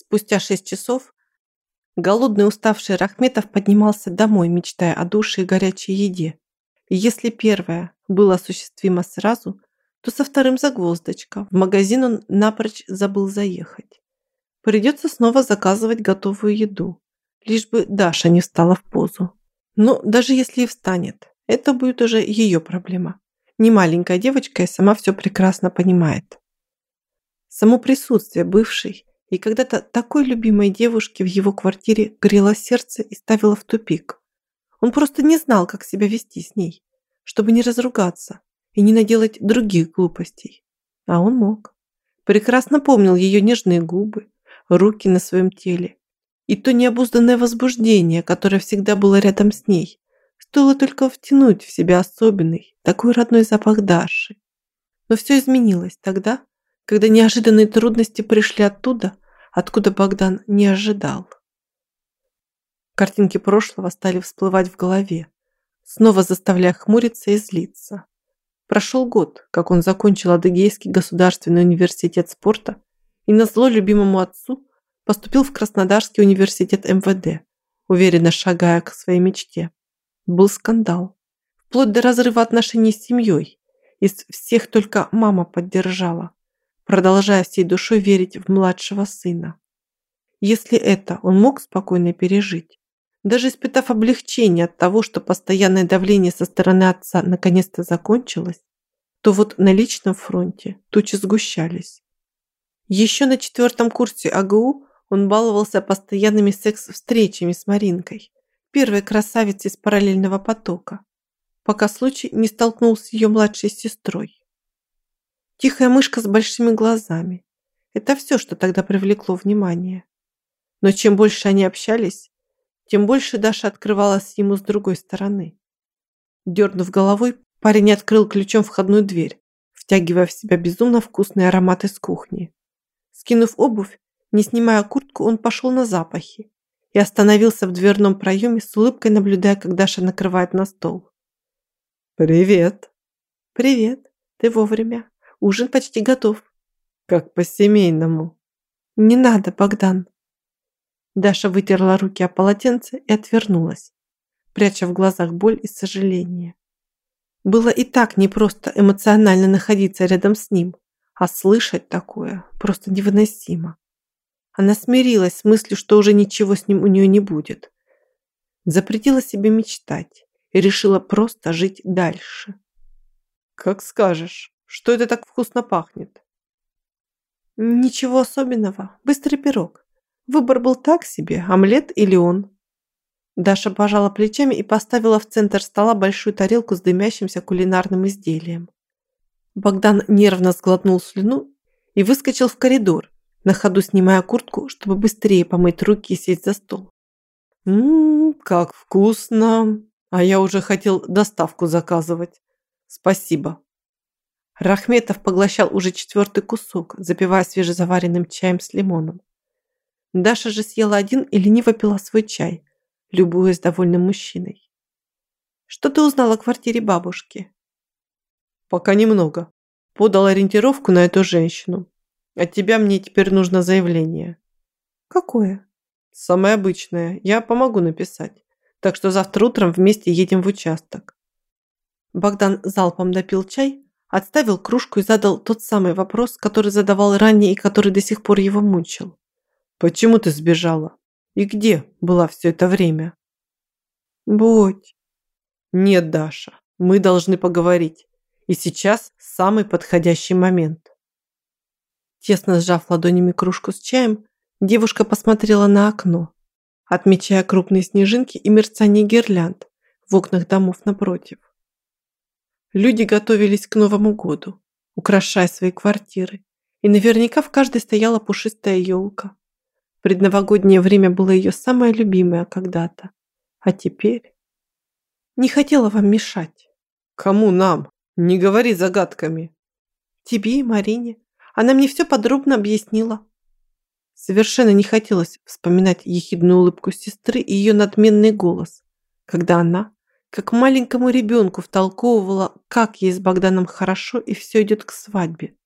Спустя шесть часов голодный уставший Рахметов поднимался домой, мечтая о душе и горячей еде. И если первое было осуществимо сразу, то со вторым загвоздочка. В магазин он напрочь забыл заехать. Придется снова заказывать готовую еду, лишь бы Даша не встала в позу. Но даже если и встанет, это будет уже ее проблема. Не маленькая девочка и сама все прекрасно понимает. Само присутствие бывшей и когда-то такой любимой девушки в его квартире грело сердце и ставило в тупик. Он просто не знал, как себя вести с ней, чтобы не разругаться и не наделать других глупостей. А он мог. Прекрасно помнил ее нежные губы, руки на своем теле и то необузданное возбуждение, которое всегда было рядом с ней. Стоило только втянуть в себя особенный, такой родной запах Даши. Но все изменилось тогда, когда неожиданные трудности пришли оттуда, откуда Богдан не ожидал. Картинки прошлого стали всплывать в голове, снова заставляя хмуриться и злиться. Прошел год, как он закончил Адыгейский государственный университет спорта и назло любимому отцу поступил в Краснодарский университет МВД, уверенно шагая к своей мечте. Был скандал. Вплоть до разрыва отношений с семьей. Из всех только мама поддержала, продолжая всей душой верить в младшего сына. Если это он мог спокойно пережить, даже испытав облегчение от того, что постоянное давление со стороны отца наконец-то закончилось, то вот на личном фронте тучи сгущались. Еще на четвертом курсе АГУ он баловался постоянными секс-встречами с Маринкой, первой красавицей из параллельного потока, пока случай не столкнулся с ее младшей сестрой. Тихая мышка с большими глазами. Это все, что тогда привлекло внимание. Но чем больше они общались, тем больше Даша открывалась ему с другой стороны. Дернув головой, парень открыл ключом входную дверь, втягивая в себя безумно вкусные ароматы с кухни. Скинув обувь, не снимая куртку, он пошел на запахи и остановился в дверном проеме с улыбкой, наблюдая, как Даша накрывает на стол. «Привет!» «Привет! Ты вовремя. Ужин почти готов». «Как по-семейному». «Не надо, Богдан». Даша вытерла руки о полотенце и отвернулась, пряча в глазах боль и сожаление. Было и так непросто эмоционально находиться рядом с ним, а слышать такое просто невыносимо. Она смирилась с мыслью, что уже ничего с ним у нее не будет. Запретила себе мечтать и решила просто жить дальше. «Как скажешь. Что это так вкусно пахнет?» «Ничего особенного. Быстрый пирог. Выбор был так себе, омлет или он». Даша пожала плечами и поставила в центр стола большую тарелку с дымящимся кулинарным изделием. Богдан нервно сглотнул слюну и выскочил в коридор, на ходу снимая куртку, чтобы быстрее помыть руки и сесть за стол. «Ммм, как вкусно! А я уже хотел доставку заказывать. Спасибо!» Рахметов поглощал уже четвертый кусок, запивая свежезаваренным чаем с лимоном. Даша же съела один и лениво пила свой чай, любуясь довольным мужчиной. «Что ты узнала о квартире бабушки?» «Пока немного. Подал ориентировку на эту женщину. От тебя мне теперь нужно заявление. Какое? Самое обычное. Я помогу написать. Так что завтра утром вместе едем в участок. Богдан залпом допил чай, отставил кружку и задал тот самый вопрос, который задавал ранее и который до сих пор его мучил. Почему ты сбежала? И где была все это время? Будь. Нет, Даша, мы должны поговорить. И сейчас самый подходящий момент. Тесно сжав ладонями кружку с чаем, девушка посмотрела на окно, отмечая крупные снежинки и мерцание гирлянд в окнах домов напротив. Люди готовились к Новому году, украшая свои квартиры, и наверняка в каждой стояла пушистая елка. Предновогоднее время было ее самое любимое когда-то. А теперь... Не хотела вам мешать. Кому нам? Не говори загадками. Тебе и Марине. Она мне все подробно объяснила. Совершенно не хотелось вспоминать ехидную улыбку сестры и ее надменный голос, когда она, как маленькому ребенку, втолковывала, как ей с Богданом хорошо и все идет к свадьбе,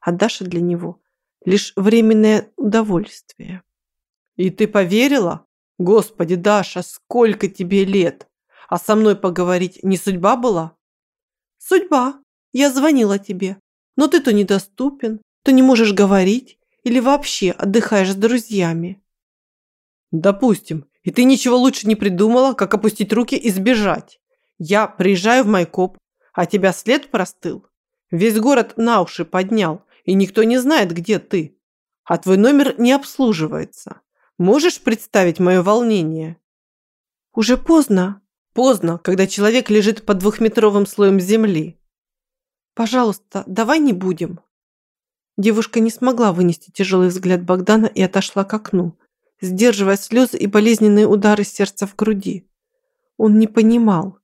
а Даша для него лишь временное удовольствие. И ты поверила? Господи, Даша, сколько тебе лет? А со мной поговорить не судьба была? Судьба. Я звонила тебе. Но ты то недоступен, то не можешь говорить или вообще отдыхаешь с друзьями. Допустим. И ты ничего лучше не придумала, как опустить руки и сбежать. Я приезжаю в Майкоп, а тебя след простыл. Весь город на уши поднял, и никто не знает, где ты. А твой номер не обслуживается. Можешь представить мое волнение? Уже поздно. Поздно, когда человек лежит под двухметровым слоем земли. Пожалуйста, давай не будем. Девушка не смогла вынести тяжелый взгляд Богдана и отошла к окну, сдерживая слезы и болезненные удары сердца в груди. Он не понимал.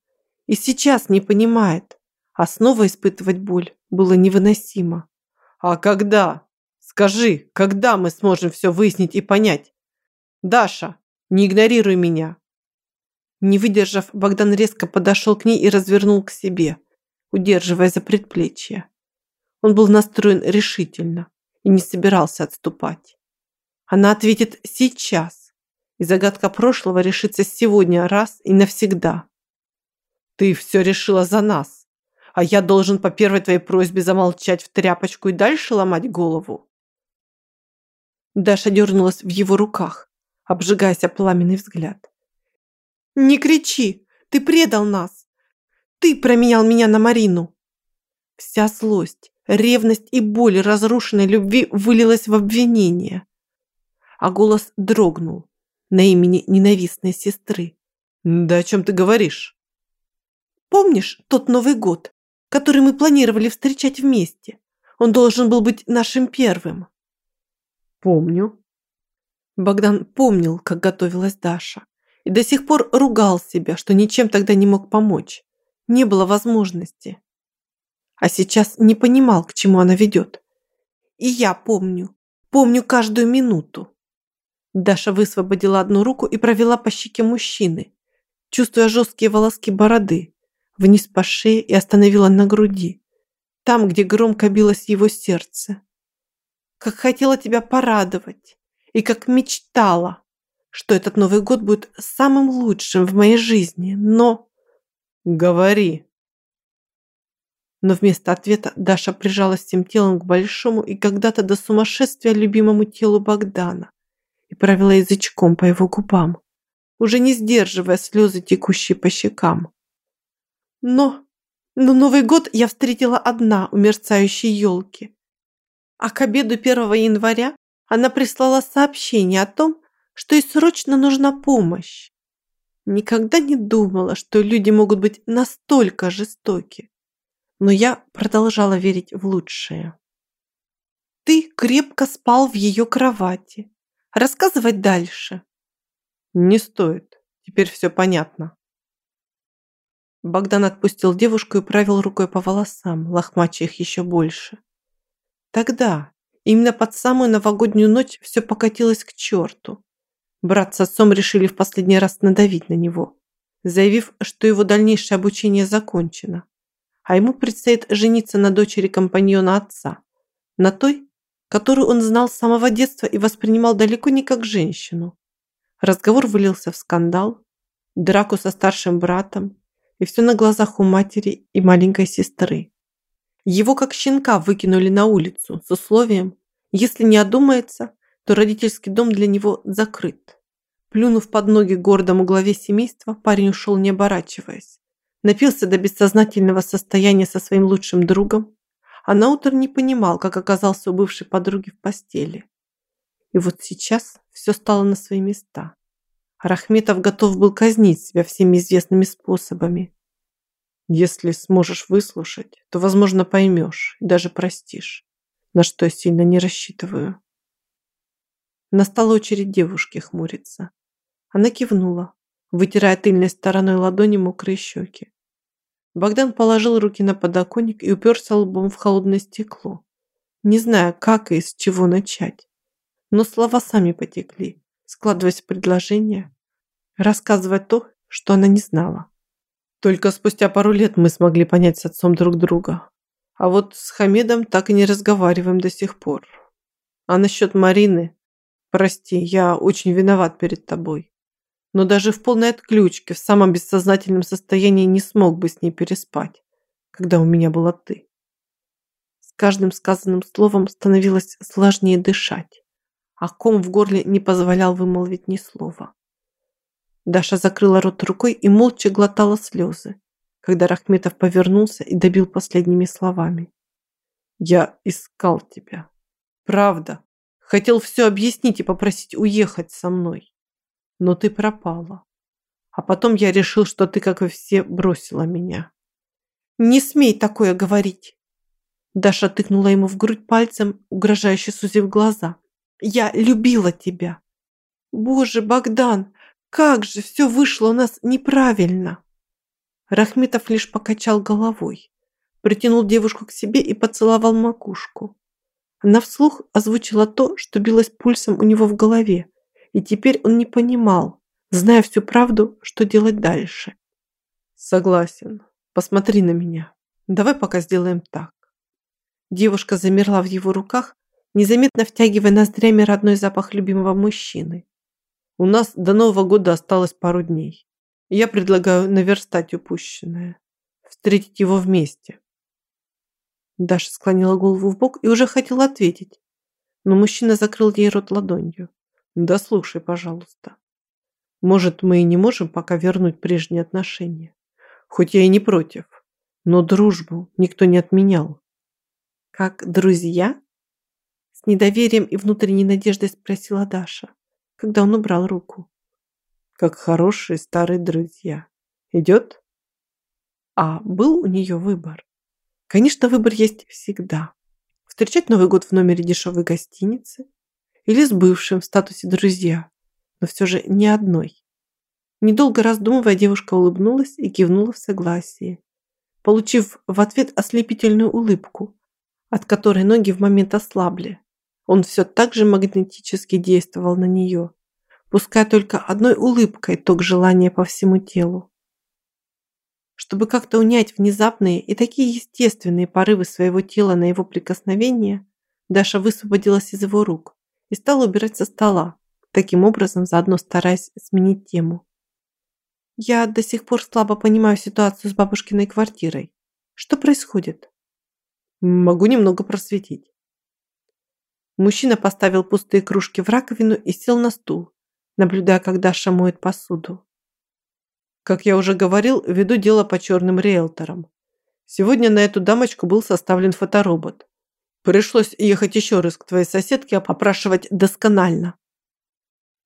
И сейчас не понимает. А снова испытывать боль было невыносимо. «А когда? Скажи, когда мы сможем все выяснить и понять? Даша, не игнорируй меня!» Не выдержав, Богдан резко подошел к ней и развернул к себе, удерживая за предплечье. Он был настроен решительно и не собирался отступать. Она ответит сейчас, и загадка прошлого решится сегодня раз и навсегда. Ты все решила за нас, а я должен по первой твоей просьбе замолчать в тряпочку и дальше ломать голову. Даша дернулась в его руках, обжигаясь о пламенный взгляд. «Не кричи! Ты предал нас! Ты променял меня на Марину!» Вся злость, ревность и боль разрушенной любви вылилась в обвинение а голос дрогнул на имени ненавистной сестры. «Да о чем ты говоришь?» «Помнишь тот Новый год, который мы планировали встречать вместе? Он должен был быть нашим первым». «Помню». Богдан помнил, как готовилась Даша, и до сих пор ругал себя, что ничем тогда не мог помочь. Не было возможности. А сейчас не понимал, к чему она ведет. И я помню, помню каждую минуту. Даша высвободила одну руку и провела по щеке мужчины, чувствуя жесткие волоски бороды, вниз по шее и остановила на груди, там, где громко билось его сердце. Как хотела тебя порадовать и как мечтала, что этот Новый год будет самым лучшим в моей жизни, но... Говори. Но вместо ответа Даша прижалась всем телом к большому и когда-то до сумасшествия любимому телу Богдана и провела язычком по его губам, уже не сдерживая слезы, текущие по щекам. Но, но Новый год я встретила одна у мерцающей елки. А к обеду 1 января она прислала сообщение о том, что ей срочно нужна помощь. Никогда не думала, что люди могут быть настолько жестоки. Но я продолжала верить в лучшее. Ты крепко спал в ее кровати, Рассказывать дальше. Не стоит. Теперь все понятно. Богдан отпустил девушку и правил рукой по волосам, лохмача их еще больше. Тогда, именно под самую новогоднюю ночь, все покатилось к черту. Брат с отцом решили в последний раз надавить на него, заявив, что его дальнейшее обучение закончено, а ему предстоит жениться на дочери компаньона отца, на той, которую он знал с самого детства и воспринимал далеко не как женщину. Разговор вылился в скандал, драку со старшим братом и все на глазах у матери и маленькой сестры. Его как щенка выкинули на улицу с условием, если не одумается, то родительский дом для него закрыт. Плюнув под ноги гордому главе семейства, парень ушел не оборачиваясь. Напился до бессознательного состояния со своим лучшим другом а наутро не понимал, как оказался у бывшей подруги в постели. И вот сейчас все стало на свои места. Рахметов готов был казнить себя всеми известными способами. Если сможешь выслушать, то, возможно, поймешь и даже простишь, на что я сильно не рассчитываю. Настала очередь девушки хмуриться. Она кивнула, вытирая тыльной стороной ладони мокрые щеки. Богдан положил руки на подоконник и уперся лбом в холодное стекло, не зная, как и с чего начать. Но слова сами потекли, складываясь в предложение, рассказывая то, что она не знала. Только спустя пару лет мы смогли понять с отцом друг друга. А вот с Хамедом так и не разговариваем до сих пор. А насчет Марины, Прости, я очень виноват перед тобой. Но даже в полной отключке, в самом бессознательном состоянии не смог бы с ней переспать, когда у меня была ты. С каждым сказанным словом становилось сложнее дышать, а ком в горле не позволял вымолвить ни слова. Даша закрыла рот рукой и молча глотала слезы, когда Рахметов повернулся и добил последними словами. «Я искал тебя. Правда. Хотел все объяснить и попросить уехать со мной. Но ты пропала. А потом я решил, что ты, как и все, бросила меня». «Не смей такое говорить!» Даша тыкнула ему в грудь пальцем, угрожающе сузив глаза. «Я любила тебя!» «Боже, Богдан, как же все вышло у нас неправильно!» Рахметов лишь покачал головой, притянул девушку к себе и поцеловал макушку. Она вслух озвучила то, что билось пульсом у него в голове, и теперь он не понимал, зная всю правду, что делать дальше. «Согласен. Посмотри на меня. Давай пока сделаем так». Девушка замерла в его руках, незаметно втягивая ноздрями родной запах любимого мужчины. У нас до Нового года осталось пару дней. Я предлагаю наверстать упущенное. Встретить его вместе. Даша склонила голову в бок и уже хотела ответить. Но мужчина закрыл ей рот ладонью. Да слушай, пожалуйста. Может, мы и не можем пока вернуть прежние отношения. Хоть я и не против. Но дружбу никто не отменял. Как друзья? С недоверием и внутренней надеждой спросила Даша когда он убрал руку. Как хорошие старые друзья. Идет? А был у нее выбор? Конечно, выбор есть всегда. Встречать Новый год в номере дешевой гостиницы или с бывшим в статусе друзья, но все же не одной. Недолго раздумывая, девушка улыбнулась и кивнула в согласии, получив в ответ ослепительную улыбку, от которой ноги в момент ослабли. Он все так же магнетически действовал на нее, пуская только одной улыбкой ток желания по всему телу. Чтобы как-то унять внезапные и такие естественные порывы своего тела на его прикосновение, Даша высвободилась из его рук и стала убирать со стола, таким образом заодно стараясь сменить тему. «Я до сих пор слабо понимаю ситуацию с бабушкиной квартирой. Что происходит?» «Могу немного просветить. Мужчина поставил пустые кружки в раковину и сел на стул, наблюдая, как Даша моет посуду. Как я уже говорил, веду дело по черным риэлторам. Сегодня на эту дамочку был составлен фоторобот. Пришлось ехать еще раз к твоей соседке опрашивать досконально.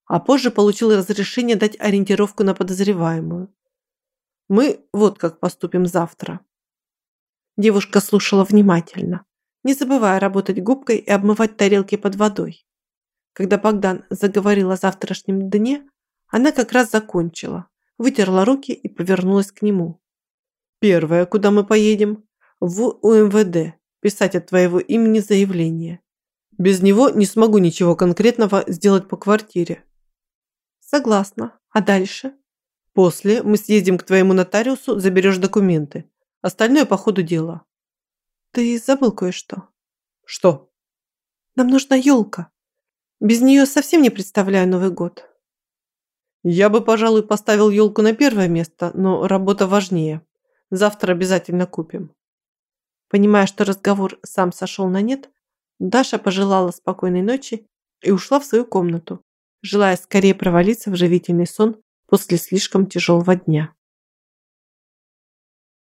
А позже получил разрешение дать ориентировку на подозреваемую. Мы вот как поступим завтра. Девушка слушала внимательно не забывая работать губкой и обмывать тарелки под водой. Когда Богдан заговорил о завтрашнем дне, она как раз закончила, вытерла руки и повернулась к нему. «Первое, куда мы поедем? В УМВД. Писать от твоего имени заявление. Без него не смогу ничего конкретного сделать по квартире». «Согласна. А дальше?» «После мы съездим к твоему нотариусу, заберешь документы. Остальное по ходу дела. Ты забыл кое-что. Что? Нам нужна елка. Без нее совсем не представляю Новый год. Я бы, пожалуй, поставил елку на первое место, но работа важнее. Завтра обязательно купим. Понимая, что разговор сам сошел на нет, Даша пожелала спокойной ночи и ушла в свою комнату, желая скорее провалиться в живительный сон после слишком тяжелого дня.